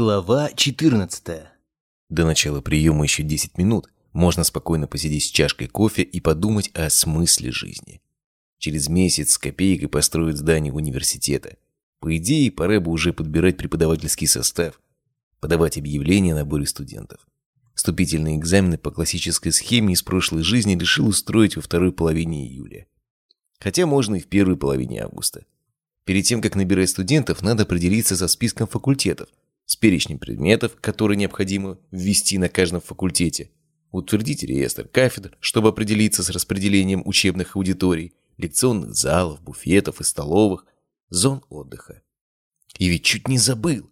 Глава 14 До начала приема еще 10 минут. Можно спокойно посидеть с чашкой кофе и подумать о смысле жизни. Через месяц с копейкой построят здание университета. По идее, пора бы уже подбирать преподавательский состав, подавать объявления о наборе студентов. Вступительные экзамены по классической схеме из прошлой жизни решил устроить во второй половине июля. Хотя можно и в первой половине августа. Перед тем, как набирать студентов, надо определиться со списком факультетов – с перечнем предметов, которые необходимо ввести на каждом факультете, утвердить реестр кафедр, чтобы определиться с распределением учебных аудиторий, лекционных залов, буфетов и столовых, зон отдыха. И ведь чуть не забыл.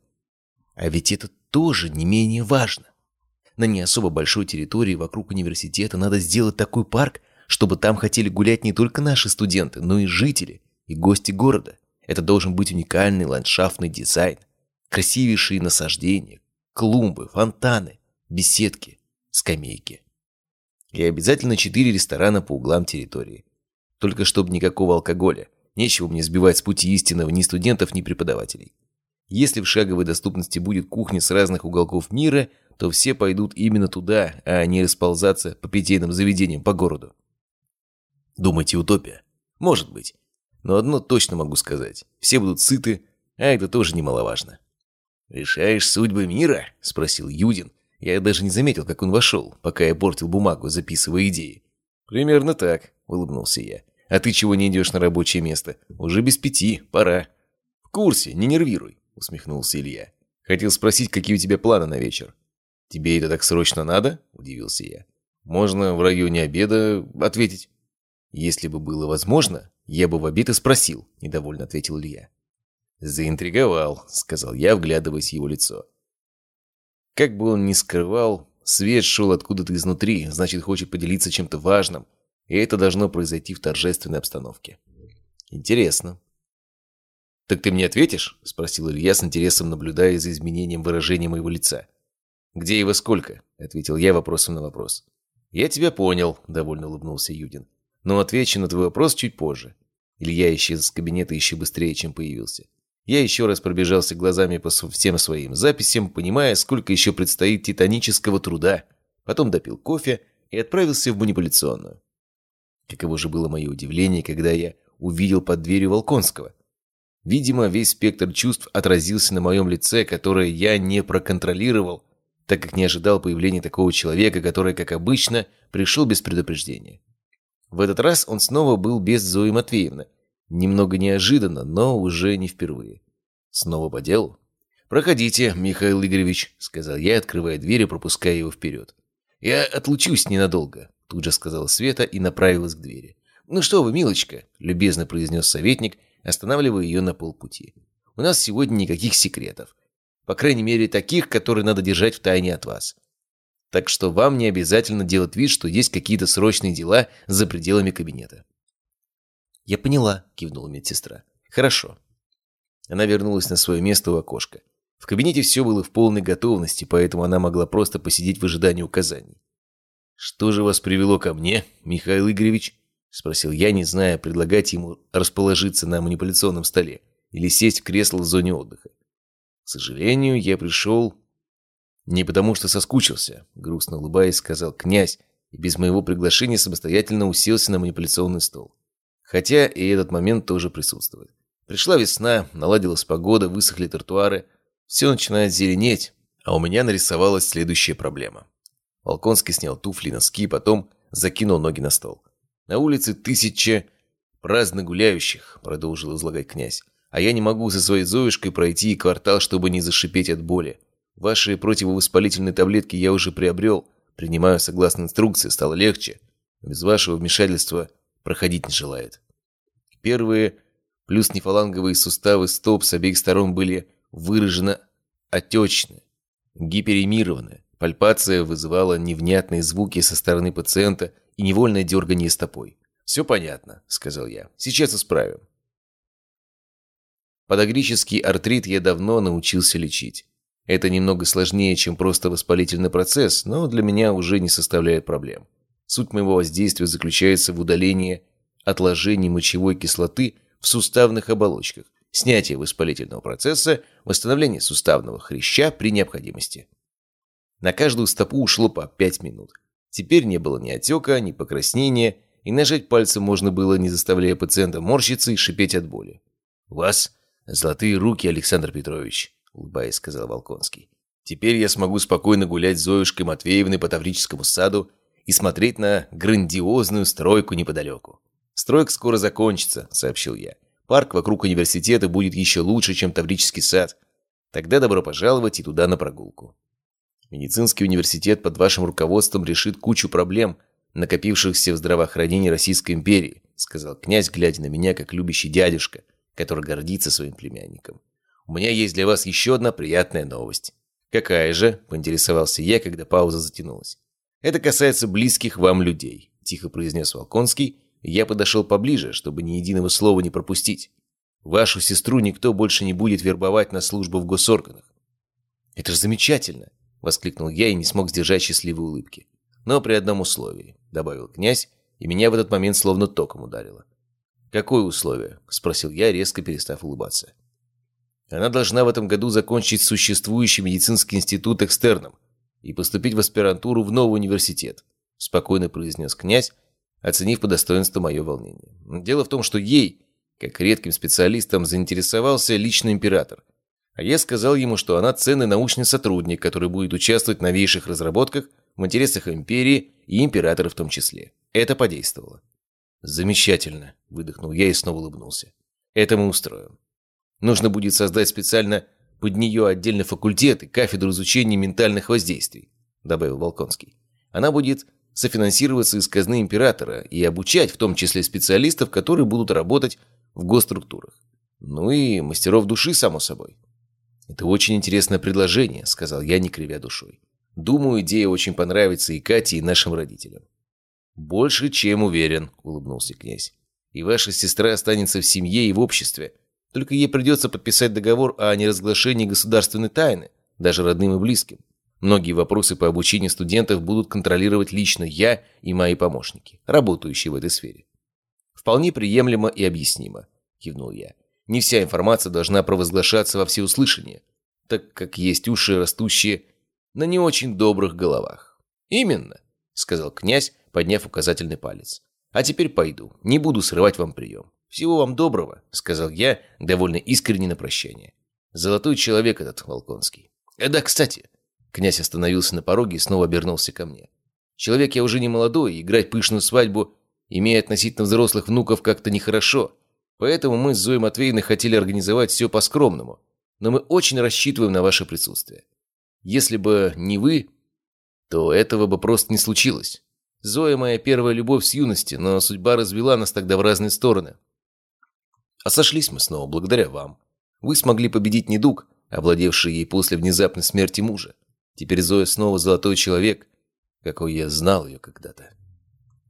А ведь это тоже не менее важно. На не особо большой территории вокруг университета надо сделать такой парк, чтобы там хотели гулять не только наши студенты, но и жители, и гости города. Это должен быть уникальный ландшафтный дизайн. Красивейшие насаждения, клумбы, фонтаны, беседки, скамейки. И обязательно четыре ресторана по углам территории. Только чтобы никакого алкоголя. Нечего мне сбивать с пути истинного ни студентов, ни преподавателей. Если в шаговой доступности будет кухня с разных уголков мира, то все пойдут именно туда, а не расползаться по питейным заведениям по городу. Думаете, утопия? Может быть. Но одно точно могу сказать. Все будут сыты, а это тоже немаловажно. «Решаешь судьбы мира?» — спросил Юдин. Я даже не заметил, как он вошел, пока я портил бумагу, записывая идеи. «Примерно так», — улыбнулся я. «А ты чего не идешь на рабочее место? Уже без пяти, пора». «В курсе, не нервируй», — усмехнулся Илья. «Хотел спросить, какие у тебя планы на вечер?» «Тебе это так срочно надо?» — удивился я. «Можно в районе обеда ответить». «Если бы было возможно, я бы в обед и спросил», — недовольно ответил Илья. «Заинтриговал», — сказал я, вглядываясь в его лицо. Как бы он ни скрывал, свет шел откуда-то изнутри, значит, хочет поделиться чем-то важным, и это должно произойти в торжественной обстановке. Интересно. «Так ты мне ответишь?» — спросил Илья с интересом, наблюдая за изменением выражения моего лица. «Где во сколько?» — ответил я вопросом на вопрос. «Я тебя понял», — довольно улыбнулся Юдин. «Но отвечу на твой вопрос чуть позже». Илья исчез из кабинета еще быстрее, чем появился. Я еще раз пробежался глазами по всем своим записям, понимая, сколько еще предстоит титанического труда. Потом допил кофе и отправился в манипуляционную. Каково же было мое удивление, когда я увидел под дверью Волконского. Видимо, весь спектр чувств отразился на моем лице, которое я не проконтролировал, так как не ожидал появления такого человека, который, как обычно, пришел без предупреждения. В этот раз он снова был без Зои Матвеевны, Немного неожиданно, но уже не впервые. Снова по делу? «Проходите, Михаил Игоревич», — сказал я, открывая дверь и пропуская его вперед. «Я отлучусь ненадолго», — тут же сказала Света и направилась к двери. «Ну что вы, милочка», — любезно произнес советник, останавливая ее на полпути. «У нас сегодня никаких секретов. По крайней мере, таких, которые надо держать в тайне от вас. Так что вам не обязательно делать вид, что есть какие-то срочные дела за пределами кабинета». «Я поняла», — кивнула медсестра. «Хорошо». Она вернулась на свое место у окошка. В кабинете все было в полной готовности, поэтому она могла просто посидеть в ожидании указаний. «Что же вас привело ко мне, Михаил Игоревич?» — спросил я, не зная, предлагать ему расположиться на манипуляционном столе или сесть в кресло в зоне отдыха. К сожалению, я пришел не потому, что соскучился, грустно улыбаясь, сказал князь, и без моего приглашения самостоятельно уселся на манипуляционный стол. Хотя и этот момент тоже присутствует. Пришла весна, наладилась погода, высохли тротуары. Все начинает зеленеть, а у меня нарисовалась следующая проблема. Волконский снял туфли, носки, потом закинул ноги на стол. «На улице тысяча праздно гуляющих», — продолжил излагать князь. «А я не могу со своей Зоюшкой пройти квартал, чтобы не зашипеть от боли. Ваши противовоспалительные таблетки я уже приобрел. Принимаю согласно инструкции, стало легче. Без вашего вмешательства проходить не желает. Первые плюс нефаланговые суставы стоп с обеих сторон были выраженно отечны, гиперемированы. Пальпация вызывала невнятные звуки со стороны пациента и невольное дергание стопой. «Все понятно», — сказал я. «Сейчас исправим». Подагрический артрит я давно научился лечить. Это немного сложнее, чем просто воспалительный процесс, но для меня уже не составляет проблем. Суть моего воздействия заключается в удалении отложений мочевой кислоты в суставных оболочках, снятие воспалительного процесса, восстановление суставного хряща при необходимости. На каждую стопу ушло по 5 минут. Теперь не было ни отека, ни покраснения, и нажать пальцем можно было, не заставляя пациента морщиться и шипеть от боли. «У вас золотые руки, Александр Петрович», — улыбаясь, сказал Волконский. «Теперь я смогу спокойно гулять с Зоюшкой Матвеевной по Таврическому саду и смотреть на грандиозную стройку неподалеку. Стройка скоро закончится», — сообщил я. «Парк вокруг университета будет еще лучше, чем Таврический сад. Тогда добро пожаловать и туда на прогулку». Медицинский университет под вашим руководством решит кучу проблем, накопившихся в здравоохранении Российской империи», сказал князь, глядя на меня, как любящий дядюшка, который гордится своим племянником. «У меня есть для вас еще одна приятная новость». «Какая же?» – поинтересовался я, когда пауза затянулась. «Это касается близких вам людей», – тихо произнес Волконский, я подошел поближе, чтобы ни единого слова не пропустить. «Вашу сестру никто больше не будет вербовать на службу в госорганах». «Это же замечательно!» – воскликнул я и не смог сдержать счастливой улыбки но при одном условии», — добавил князь, и меня в этот момент словно током ударило. «Какое условие?» — спросил я, резко перестав улыбаться. «Она должна в этом году закончить существующий медицинский институт экстерном и поступить в аспирантуру в новый университет», — спокойно произнес князь, оценив по достоинству мое волнение. «Дело в том, что ей, как редким специалистом, заинтересовался лично император. А я сказал ему, что она ценный научный сотрудник, который будет участвовать в новейших разработках в интересах империи и императора в том числе. Это подействовало. «Замечательно», — выдохнул я и снова улыбнулся. «Это мы устроим. Нужно будет создать специально под нее отдельный факультет и кафедру изучения ментальных воздействий», — добавил Волконский. «Она будет софинансироваться из казны императора и обучать в том числе специалистов, которые будут работать в госструктурах. Ну и мастеров души, само собой». «Это очень интересное предложение», — сказал я, не кривя душой. Думаю, идея очень понравится и Кате, и нашим родителям. «Больше, чем уверен», — улыбнулся князь. «И ваша сестра останется в семье и в обществе. Только ей придется подписать договор о неразглашении государственной тайны, даже родным и близким. Многие вопросы по обучению студентов будут контролировать лично я и мои помощники, работающие в этой сфере». «Вполне приемлемо и объяснимо», — кивнул я. «Не вся информация должна провозглашаться во всеуслышание, так как есть уши, растущие на не очень добрых головах. «Именно», — сказал князь, подняв указательный палец. «А теперь пойду, не буду срывать вам прием. Всего вам доброго», — сказал я, довольно искренне на прощание. «Золотой человек этот, Волконский». «Э, да, кстати». Князь остановился на пороге и снова обернулся ко мне. «Человек я уже не молодой, играть пышную свадьбу, имея относительно взрослых внуков, как-то нехорошо. Поэтому мы с Зоей Матвеевной хотели организовать все по-скромному. Но мы очень рассчитываем на ваше присутствие. Если бы не вы, то этого бы просто не случилось. Зоя моя первая любовь с юности, но судьба развела нас тогда в разные стороны. А сошлись мы снова благодаря вам. Вы смогли победить недуг, овладевший ей после внезапной смерти мужа. Теперь Зоя снова золотой человек, какой я знал ее когда-то.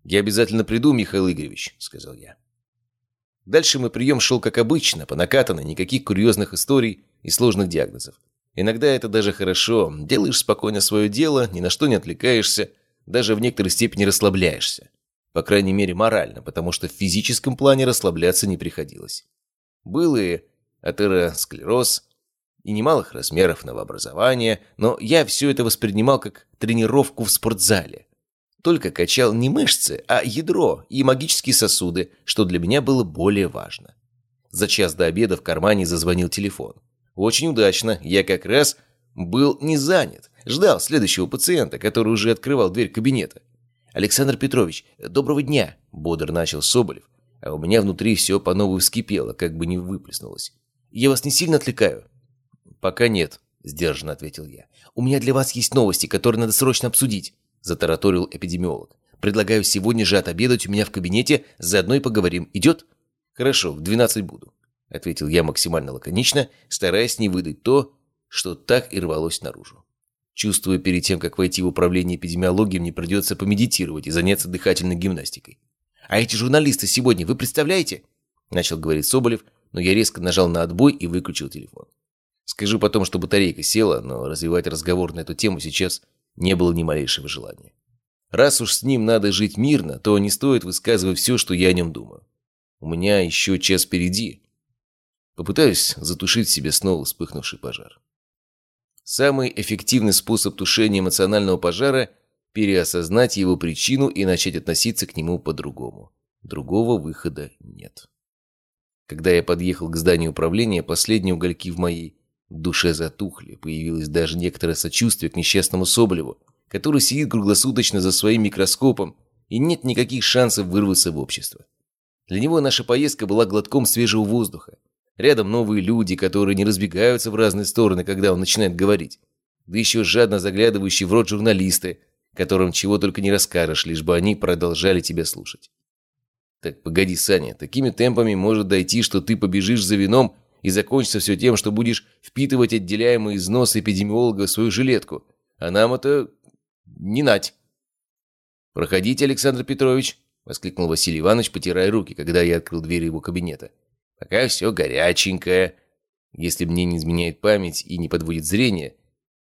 «Я обязательно приду, Михаил Игоревич», — сказал я. Дальше мой прием шел как обычно, по накатанной, никаких курьезных историй и сложных диагнозов. Иногда это даже хорошо. Делаешь спокойно свое дело, ни на что не отвлекаешься, даже в некоторой степени расслабляешься. По крайней мере, морально, потому что в физическом плане расслабляться не приходилось. Был и атеросклероз, и немалых размеров новообразования, но я все это воспринимал как тренировку в спортзале. Только качал не мышцы, а ядро и магические сосуды, что для меня было более важно. За час до обеда в кармане зазвонил телефон. Очень удачно. Я как раз был не занят. Ждал следующего пациента, который уже открывал дверь кабинета. «Александр Петрович, доброго дня!» – бодр начал Соболев. А у меня внутри все по новой вскипело, как бы не выплеснулось. «Я вас не сильно отвлекаю?» «Пока нет», – сдержанно ответил я. «У меня для вас есть новости, которые надо срочно обсудить», – затараторил эпидемиолог. «Предлагаю сегодня же отобедать у меня в кабинете, заодно и поговорим. Идет?» «Хорошо, в двенадцать буду». — ответил я максимально лаконично, стараясь не выдать то, что так и рвалось наружу. Чувствуя перед тем, как войти в управление эпидемиологией, мне придется помедитировать и заняться дыхательной гимнастикой. «А эти журналисты сегодня, вы представляете?» Начал говорить Соболев, но я резко нажал на отбой и выключил телефон. Скажу потом, что батарейка села, но развивать разговор на эту тему сейчас не было ни малейшего желания. Раз уж с ним надо жить мирно, то не стоит высказывать все, что я о нем думаю. У меня еще час впереди, Попытаюсь затушить себе снова вспыхнувший пожар. Самый эффективный способ тушения эмоционального пожара – переосознать его причину и начать относиться к нему по-другому. Другого выхода нет. Когда я подъехал к зданию управления, последние угольки в моей душе затухли. Появилось даже некоторое сочувствие к несчастному Соболеву, который сидит круглосуточно за своим микроскопом и нет никаких шансов вырваться в общество. Для него наша поездка была глотком свежего воздуха. Рядом новые люди, которые не разбегаются в разные стороны, когда он начинает говорить. Да еще жадно заглядывающие в рот журналисты, которым чего только не расскажешь, лишь бы они продолжали тебя слушать. Так, погоди, Саня, такими темпами может дойти, что ты побежишь за вином и закончится все тем, что будешь впитывать отделяемый из носа эпидемиолога в свою жилетку. А нам это... не нать. «Проходите, Александр Петрович», — воскликнул Василий Иванович, потирая руки, когда я открыл дверь его кабинета. Пока все горяченькое. Если мне не изменяет память и не подводит зрение,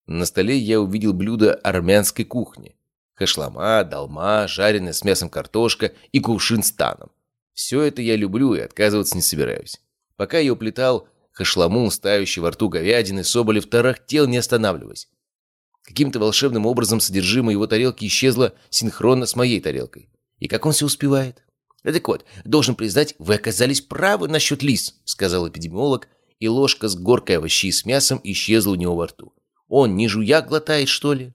на столе я увидел блюдо армянской кухни. Хашлама, долма, жареная с мясом картошка и кувшин с таном. Все это я люблю и отказываться не собираюсь. Пока я уплетал хашламу, ставящий во рту говядины, Соболев тарахтел, не останавливаясь. Каким-то волшебным образом содержимое его тарелки исчезло синхронно с моей тарелкой. И как он все успевает? «Так вот, должен признать, вы оказались правы насчет лис», — сказал эпидемиолог, и ложка с горкой овощей с мясом исчезла у него во рту. «Он не жуя глотает, что ли?»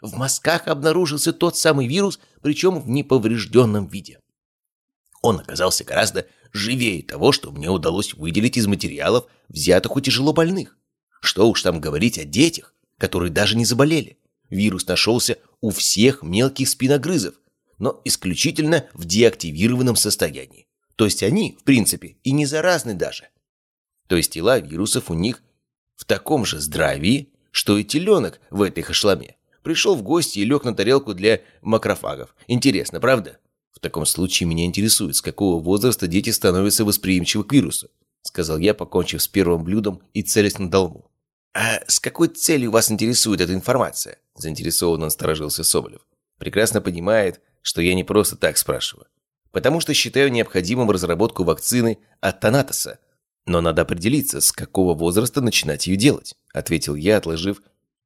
В мазках обнаружился тот самый вирус, причем в неповрежденном виде. Он оказался гораздо живее того, что мне удалось выделить из материалов, взятых у тяжело больных. Что уж там говорить о детях, которые даже не заболели. Вирус нашелся у всех мелких спиногрызов, но исключительно в деактивированном состоянии. То есть они, в принципе, и не заразны даже. То есть тела вирусов у них в таком же здравии, что и теленок в этой хашламе. Пришел в гости и лег на тарелку для макрофагов. Интересно, правда? В таком случае меня интересует, с какого возраста дети становятся восприимчивы к вирусу, сказал я, покончив с первым блюдом и целясь на долму. «А с какой целью вас интересует эта информация?» заинтересованно насторожился Соболев. Прекрасно понимает, что я не просто так спрашиваю. Потому что считаю необходимым разработку вакцины от Танатоса. Но надо определиться, с какого возраста начинать ее делать, ответил я, отложив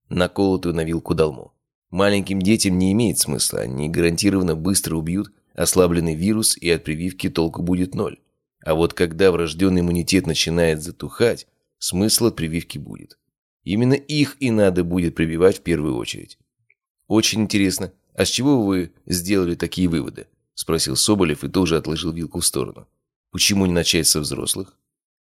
наколотую на вилку долму. Маленьким детям не имеет смысла, они гарантированно быстро убьют ослабленный вирус и от прививки толку будет ноль. А вот когда врожденный иммунитет начинает затухать, смысл от прививки будет. Именно их и надо будет прививать в первую очередь. Очень интересно, «А с чего вы сделали такие выводы?» – спросил Соболев и тоже отложил вилку в сторону. «Почему не начать со взрослых?»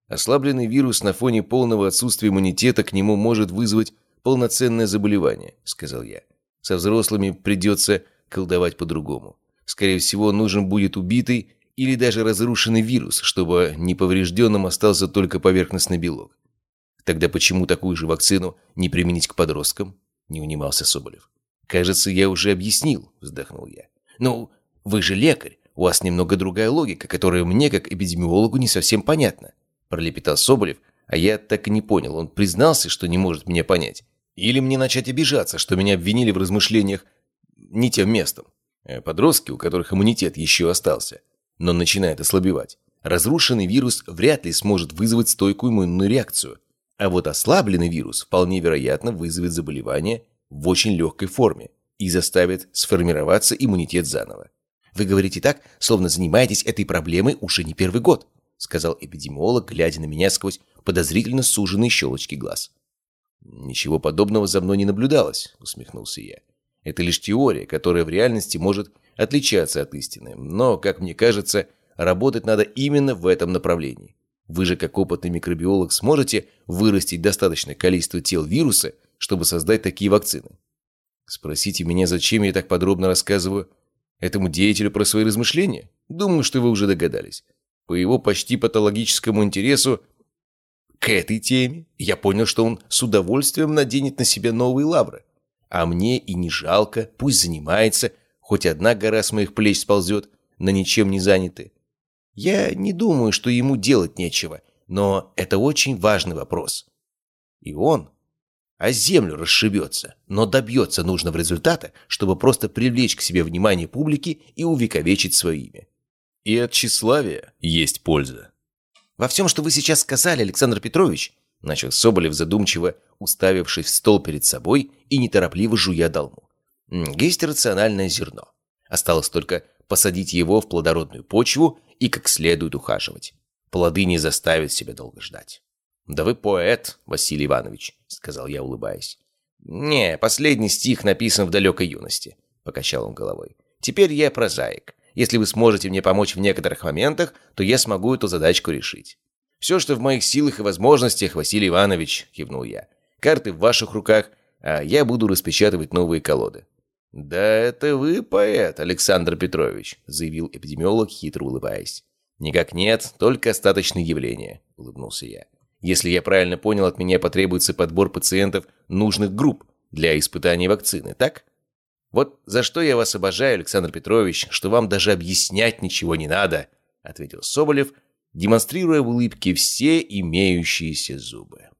Ослабленный вирус на фоне полного отсутствия иммунитета к нему может вызвать полноценное заболевание, сказал я. Со взрослыми придется колдовать по-другому. Скорее всего, нужен будет убитый или даже разрушенный вирус, чтобы неповрежденным остался только поверхностный белок. Тогда почему такую же вакцину не применить к подросткам? Не унимался Соболев. «Кажется, я уже объяснил», — вздохнул я. «Ну, вы же лекарь, у вас немного другая логика, которая мне, как эпидемиологу, не совсем понятна», — пролепетал Соболев, а я так и не понял, он признался, что не может меня понять. Или мне начать обижаться, что меня обвинили в размышлениях не тем местом. Э, подростки, у которых иммунитет еще остался, но начинает ослабевать. Разрушенный вирус вряд ли сможет вызвать стойкую иммунную реакцию, а вот ослабленный вирус вполне вероятно вызовет заболевание в очень легкой форме и заставит сформироваться иммунитет заново. Вы говорите так, словно занимаетесь этой проблемой уже не первый год, сказал эпидемиолог, глядя на меня сквозь подозрительно суженные щелочки глаз. «Ничего подобного за мной не наблюдалось», — усмехнулся я. «Это лишь теория, которая в реальности может отличаться от истины, но, как мне кажется, работать надо именно в этом направлении. Вы же, как опытный микробиолог, сможете вырастить достаточное количество тел вируса, чтобы создать такие вакцины. Спросите меня, зачем я так подробно рассказываю этому деятелю про свои размышления? Думаю, что вы уже догадались. По его почти патологическому интересу к этой теме я понял, что он с удовольствием наденет на себя новые лавры. А мне и не жалко, пусть занимается, хоть одна гора с моих плеч сползет, на ничем не заняты. Я не думаю, что ему делать нечего, но это очень важный вопрос. И он а землю расшибется, но добьется нужного результата, чтобы просто привлечь к себе внимание публики и увековечить свое имя. И от тщеславия есть польза. «Во всем, что вы сейчас сказали, Александр Петрович», начал Соболев задумчиво, уставившись в стол перед собой и неторопливо жуя долму. «Есть рациональное зерно. Осталось только посадить его в плодородную почву и как следует ухаживать. Плоды не заставят себя долго ждать». «Да вы поэт, Василий Иванович», — сказал я, улыбаясь. «Не, последний стих написан в далекой юности», — покачал он головой. «Теперь я прозаик. Если вы сможете мне помочь в некоторых моментах, то я смогу эту задачку решить». «Все, что в моих силах и возможностях, Василий Иванович», — кивнул я. «Карты в ваших руках, а я буду распечатывать новые колоды». «Да это вы поэт, Александр Петрович», — заявил эпидемиолог, хитро улыбаясь. «Никак нет, только остаточные явления», — улыбнулся я. Если я правильно понял, от меня потребуется подбор пациентов нужных групп для испытания вакцины, так? Вот за что я вас обожаю, Александр Петрович, что вам даже объяснять ничего не надо, ответил Соболев, демонстрируя в улыбке все имеющиеся зубы.